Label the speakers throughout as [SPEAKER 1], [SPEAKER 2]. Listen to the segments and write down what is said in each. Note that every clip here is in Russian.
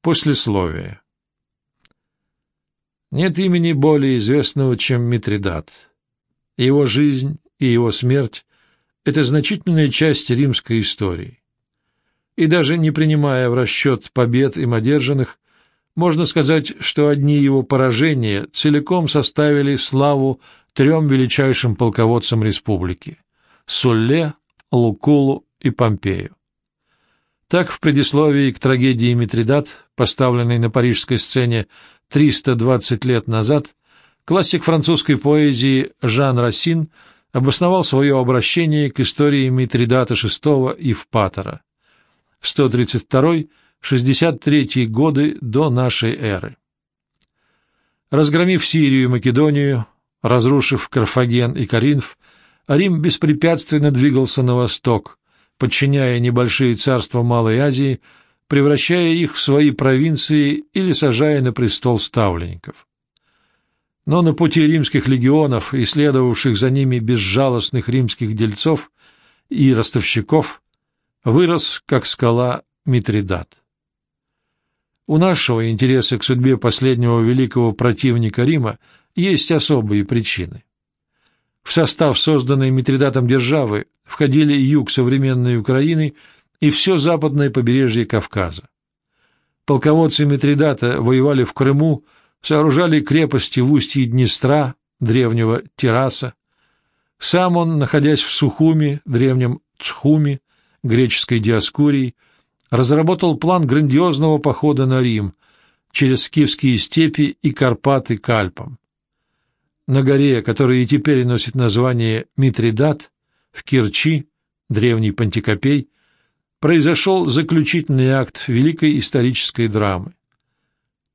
[SPEAKER 1] Послесловие. Нет имени более известного, чем Митридат. Его жизнь и его смерть — это значительная часть римской истории. И даже не принимая в расчет побед им одержанных, можно сказать, что одни его поражения целиком составили славу трем величайшим полководцам республики — Сулле, Лукулу и Помпею. Так в предисловии к трагедии Митридат, поставленной на парижской сцене 320 лет назад, классик французской поэзии Жан Рассин обосновал свое обращение к истории Митридата VI и Впатора. 132-63 годы до нашей эры. Разгромив Сирию и Македонию, разрушив Карфаген и Коринф, Рим беспрепятственно двигался на восток, подчиняя небольшие царства Малой Азии, превращая их в свои провинции или сажая на престол ставленников. Но на пути римских легионов и следовавших за ними безжалостных римских дельцов и ростовщиков вырос, как скала, Митридат. У нашего интереса к судьбе последнего великого противника Рима есть особые причины. В состав созданной Митридатом державы входили юг современной Украины и все западное побережье Кавказа. Полководцы Митридата воевали в Крыму, сооружали крепости в устье Днестра, древнего Терраса. Сам он, находясь в Сухуми, древнем Цхуми, греческой Диаскурии, разработал план грандиозного похода на Рим через скифские степи и Карпаты к Альпам. На горе, которая и теперь носит название Митридат, в Кирчи, древний Пантикопей, произошел заключительный акт великой исторической драмы.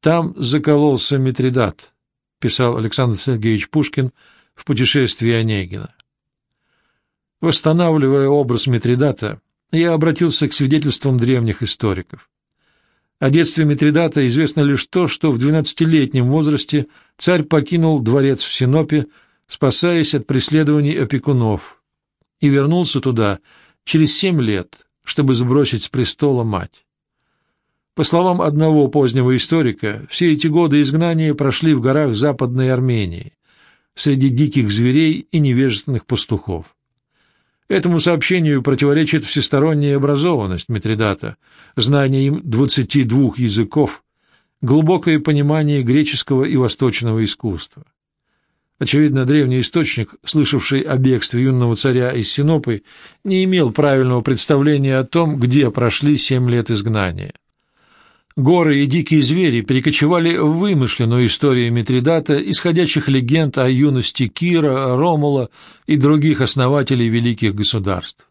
[SPEAKER 1] Там закололся Митридат, писал Александр Сергеевич Пушкин в «Путешествии Онегина». Восстанавливая образ Митридата, я обратился к свидетельствам древних историков. О детстве Митридата известно лишь то, что в двенадцатилетнем возрасте царь покинул дворец в Синопе, спасаясь от преследований опекунов, и вернулся туда через семь лет, чтобы сбросить с престола мать. По словам одного позднего историка, все эти годы изгнания прошли в горах Западной Армении, среди диких зверей и невежественных пастухов. Этому сообщению противоречит всесторонняя образованность Митридата, знание им двадцати двух языков, глубокое понимание греческого и восточного искусства. Очевидно, древний источник, слышавший о бегстве юного царя из Синопы, не имел правильного представления о том, где прошли семь лет изгнания. Горы и дикие звери перекочевали в вымышленную историю Митридата, исходящих легенд о юности Кира, Ромула и других основателей великих государств.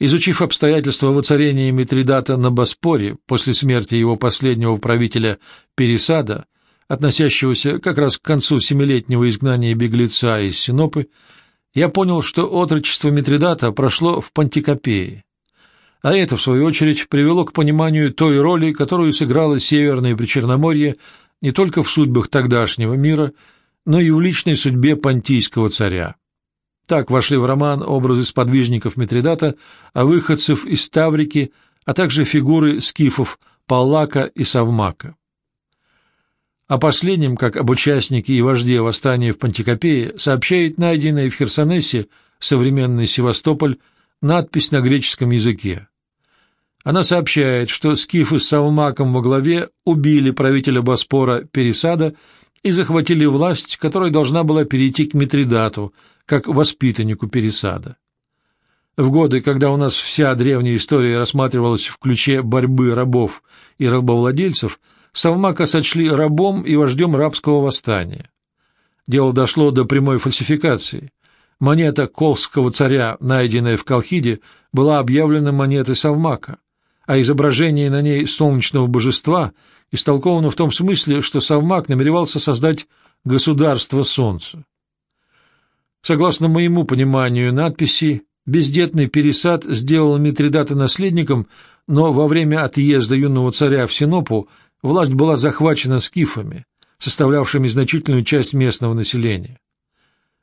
[SPEAKER 1] Изучив обстоятельства воцарения Митридата на Боспоре после смерти его последнего правителя Пересада, относящегося как раз к концу семилетнего изгнания беглеца из Синопы, я понял, что отрочество Митридата прошло в Пантикопее а это, в свою очередь, привело к пониманию той роли, которую сыграло Северное Причерноморье не только в судьбах тогдашнего мира, но и в личной судьбе понтийского царя. Так вошли в роман образы сподвижников Митридата, а выходцев из Таврики, а также фигуры скифов Паллака и Савмака. О последнем, как об участнике и вожде восстания в Пантикопее, сообщает найденный в Херсонесе, современный Севастополь, надпись на греческом языке. Она сообщает, что скифы с Савмаком во главе убили правителя Боспора Пересада и захватили власть, которая должна была перейти к Митридату, как воспитаннику Пересада. В годы, когда у нас вся древняя история рассматривалась в ключе борьбы рабов и рабовладельцев, Савмака сочли рабом и вождем рабского восстания. Дело дошло до прямой фальсификации. Монета Колского царя, найденная в Колхиде, была объявлена монетой Савмака, а изображение на ней солнечного божества истолковано в том смысле, что Савмак намеревался создать государство Солнца. Согласно моему пониманию надписи, бездетный Пересад сделал Митридата наследником, но во время отъезда юного царя в Синопу власть была захвачена скифами, составлявшими значительную часть местного населения.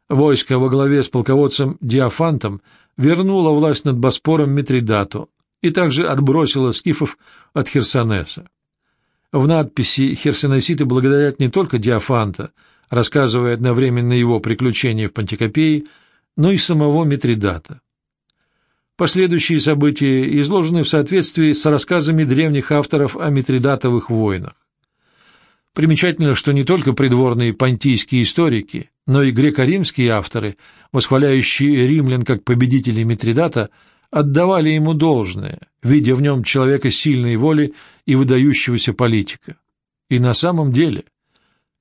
[SPEAKER 1] Войско во главе с полководцем Диафантом вернуло власть над Боспором Митридату, и также отбросила скифов от Херсонеса. В надписи херсонеситы благодарят не только Диофанта, рассказывая одновременно его приключения в Пантикопее, но и самого Митридата. Последующие события изложены в соответствии с рассказами древних авторов о Митридатовых войнах. Примечательно, что не только придворные понтийские историки, но и греко-римские авторы, восхваляющие римлян как победителей Митридата, отдавали ему должное, видя в нем человека сильной воли и выдающегося политика. И на самом деле,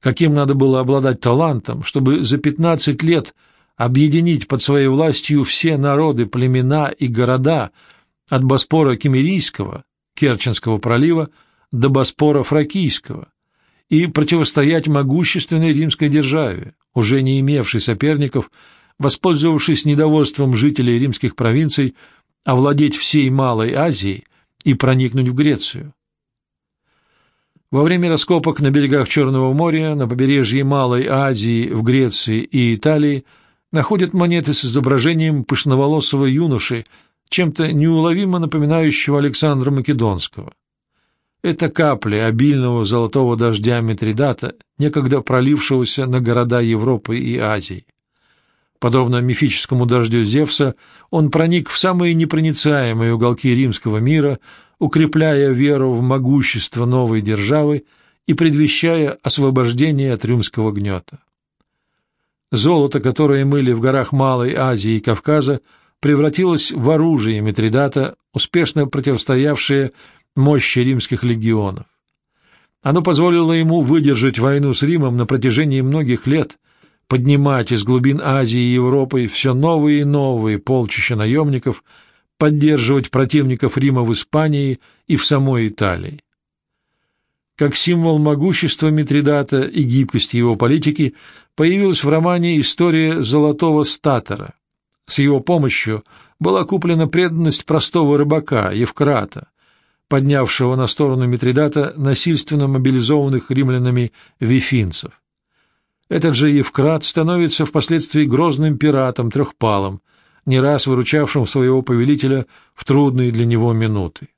[SPEAKER 1] каким надо было обладать талантом, чтобы за пятнадцать лет объединить под своей властью все народы, племена и города от Боспора Кемерийского, Керченского пролива, до Боспора Фракийского, и противостоять могущественной римской державе, уже не имевшей соперников, воспользовавшись недовольством жителей римских провинций, овладеть всей Малой Азией и проникнуть в Грецию. Во время раскопок на берегах Черного моря, на побережье Малой Азии, в Греции и Италии находят монеты с изображением пышноволосого юноши, чем-то неуловимо напоминающего Александра Македонского. Это капли обильного золотого дождя Митридата, некогда пролившегося на города Европы и Азии. Подобно мифическому дождю Зевса, он проник в самые непроницаемые уголки римского мира, укрепляя веру в могущество новой державы и предвещая освобождение от римского гнета. Золото, которое мыли в горах Малой Азии и Кавказа, превратилось в оружие Митридата, успешно противостоявшее мощи римских легионов. Оно позволило ему выдержать войну с Римом на протяжении многих лет, поднимать из глубин Азии и Европы все новые и новые полчища наемников, поддерживать противников Рима в Испании и в самой Италии. Как символ могущества Митридата и гибкости его политики появилась в романе история Золотого Статора. С его помощью была куплена преданность простого рыбака, Евкрата, поднявшего на сторону Митридата насильственно мобилизованных римлянами вифинцев. Этот же Евкрат становится впоследствии грозным пиратом Трехпалом, не раз выручавшим своего повелителя в трудные для него минуты.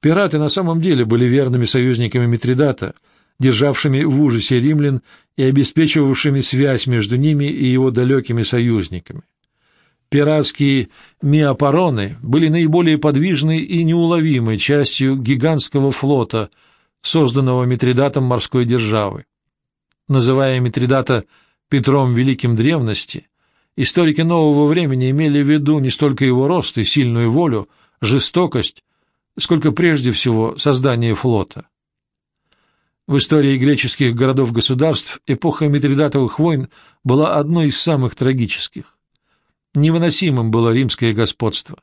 [SPEAKER 1] Пираты на самом деле были верными союзниками Митридата, державшими в ужасе римлян и обеспечивавшими связь между ними и его далекими союзниками. Пиратские миопароны были наиболее подвижной и неуловимой частью гигантского флота, созданного Митридатом морской державы. Называя Митридата Петром Великим древности, историки нового времени имели в виду не столько его рост и сильную волю, жестокость, сколько прежде всего создание флота. В истории греческих городов-государств эпоха Митридатовых войн была одной из самых трагических. Невыносимым было римское господство.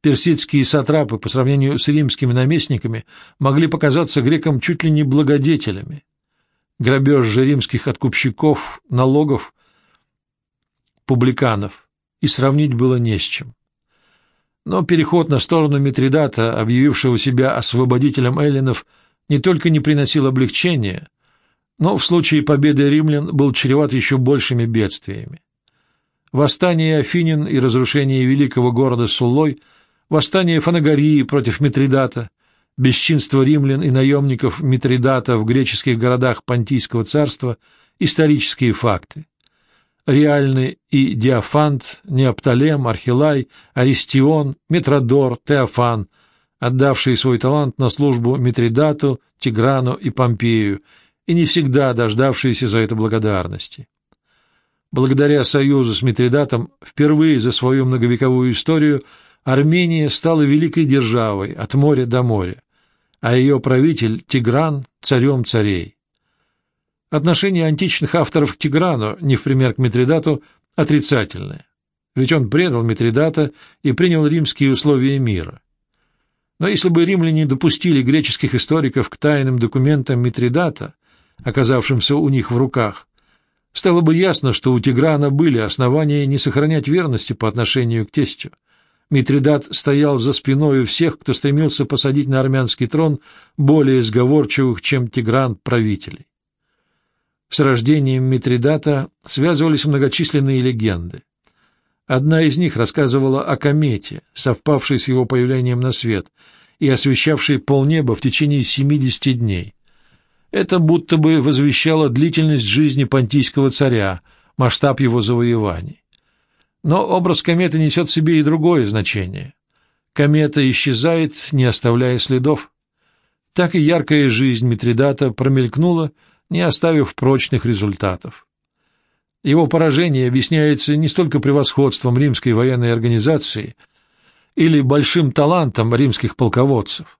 [SPEAKER 1] Персидские сатрапы по сравнению с римскими наместниками могли показаться грекам чуть ли не благодетелями. Грабеж же римских откупщиков, налогов, публиканов и сравнить было не с чем. Но переход на сторону Митридата, объявившего себя освободителем эллинов, не только не приносил облегчения, но в случае победы римлян был чреват еще большими бедствиями. Восстание Афинин и разрушение великого города Суллой, восстание Фанагории против Митридата, бесчинство римлян и наемников Митридата в греческих городах Понтийского царства – исторические факты. Реальны и Диофант, Неопталем, Архилай, Аристион, Метродор, Теофан, отдавшие свой талант на службу Митридату, Тиграну и Помпею, и не всегда дождавшиеся за это благодарности. Благодаря союзу с Митридатом впервые за свою многовековую историю Армения стала великой державой от моря до моря, а ее правитель Тигран – царем царей. Отношение античных авторов к Тиграну, не в пример к Митридату, отрицательное, ведь он предал Митридата и принял римские условия мира. Но если бы римляне допустили греческих историков к тайным документам Митридата, оказавшимся у них в руках, Стало бы ясно, что у Тиграна были основания не сохранять верности по отношению к тестю. Митридат стоял за спиной всех, кто стремился посадить на армянский трон более сговорчивых, чем Тигран, правителей. С рождением Митридата связывались многочисленные легенды. Одна из них рассказывала о комете, совпавшей с его появлением на свет, и освещавший полнеба в течение 70 дней. Это будто бы возвещало длительность жизни понтийского царя, масштаб его завоеваний. Но образ кометы несет в себе и другое значение. Комета исчезает, не оставляя следов. Так и яркая жизнь Митридата промелькнула, не оставив прочных результатов. Его поражение объясняется не столько превосходством римской военной организации или большим талантом римских полководцев.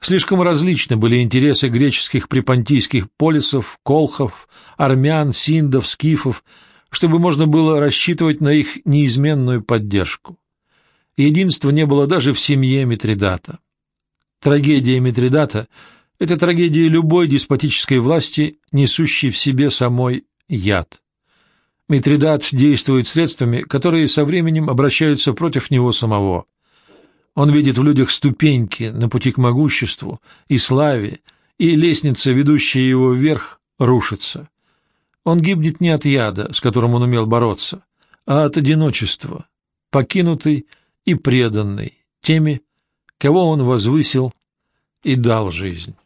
[SPEAKER 1] Слишком различны были интересы греческих припонтийских полисов, колхов, армян, синдов, скифов, чтобы можно было рассчитывать на их неизменную поддержку. Единства не было даже в семье Митридата. Трагедия Митридата — это трагедия любой деспотической власти, несущей в себе самой яд. Митридат действует средствами, которые со временем обращаются против него самого. Он видит в людях ступеньки на пути к могуществу и славе, и лестница, ведущая его вверх, рушится. Он гибнет не от яда, с которым он умел бороться, а от одиночества, покинутый и преданный теми, кого он возвысил и дал жизнь.